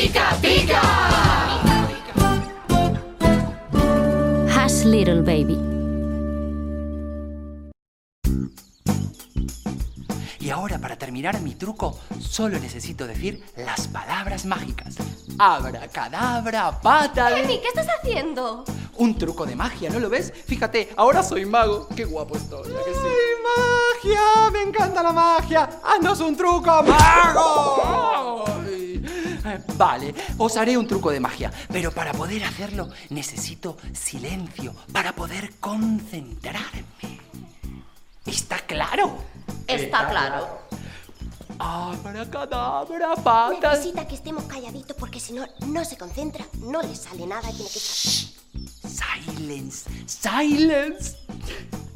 pica, pica. Hush Little Baby. Y ahora para terminar mi truco solo necesito decir las palabras mágicas. Abracadabra, pata de... Emi, ¿qué estás haciendo? Un truco de magia, ¿no lo ves? Fíjate, ahora soy mago. Qué guapo estoy, ¿a que sí? ¡Magia! ¡Me encanta la magia! ¡Haznos un truco, mago! Vale, os haré un truco de magia, pero para poder hacerlo necesito silencio, para poder concentrarme. ¿Está claro? Está claro. Abracadabra, patas. Necesita que estemos calladitos porque si no, no se concentra, no le sale nada y tiene que estar... Silence, silence.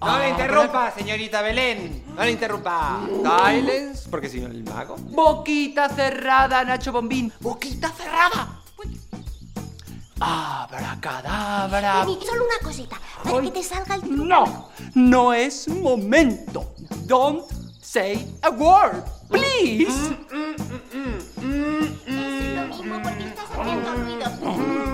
No le interrumpa, señorita Belén. No le interrumpa. Silence, porque si no el mago. Boquita cerrada, Nacho Bombín. Boquita cerrada. Abracadabra. Emi, solo una cosita, para Ay, que te salga el truco. No, no es momento. Don't say a word, please. Es lo mismo porque estás haciendo ruido.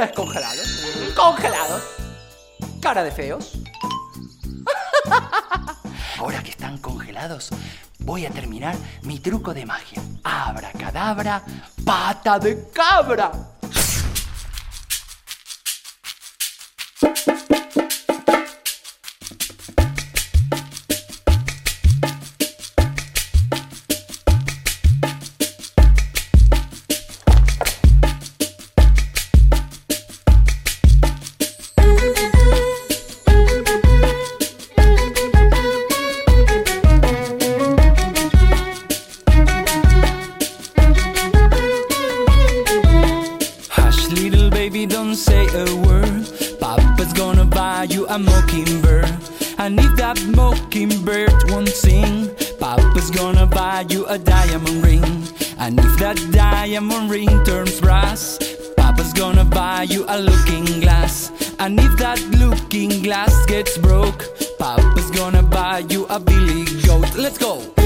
Descongelados. Congelados. Cara de feos. Ahora que están congelados, voy a terminar mi truco de magia. Abracadabra, pata de cabra. And if that mockingbird won't sing, Papa's gonna buy you a diamond ring. And if that diamond ring turns brass, Papa's gonna buy you a looking glass. And if that looking glass gets broke, Papa's gonna buy you a billy goat. Let's go.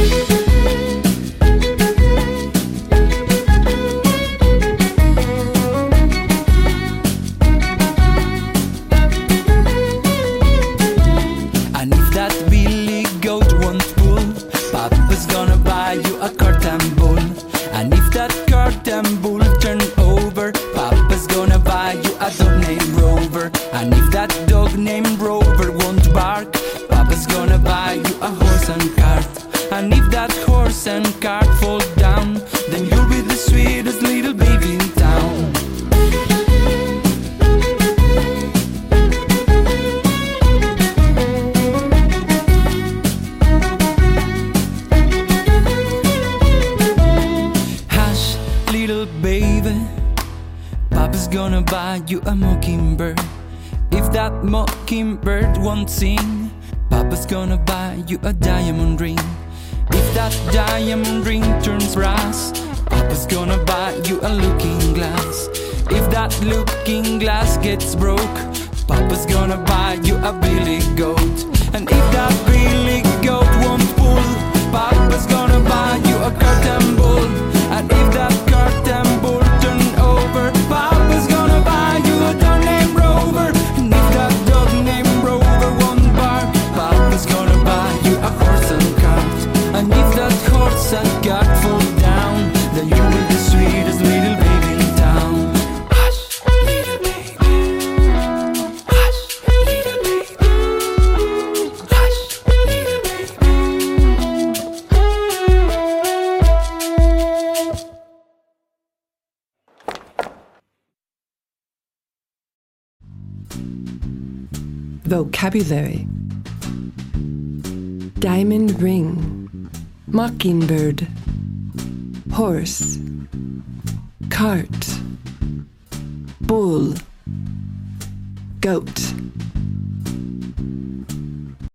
Gonna buy you a mockingbird. If that mockingbird won't sing, Papa's gonna buy you a diamond ring. If that diamond ring turns brass, Papa's gonna buy you a looking glass. If that looking glass gets broke, Papa's gonna buy you a billy goat. And if that Vocabulary. Diamond ring, mockingbird, horse, cart, bull, goat.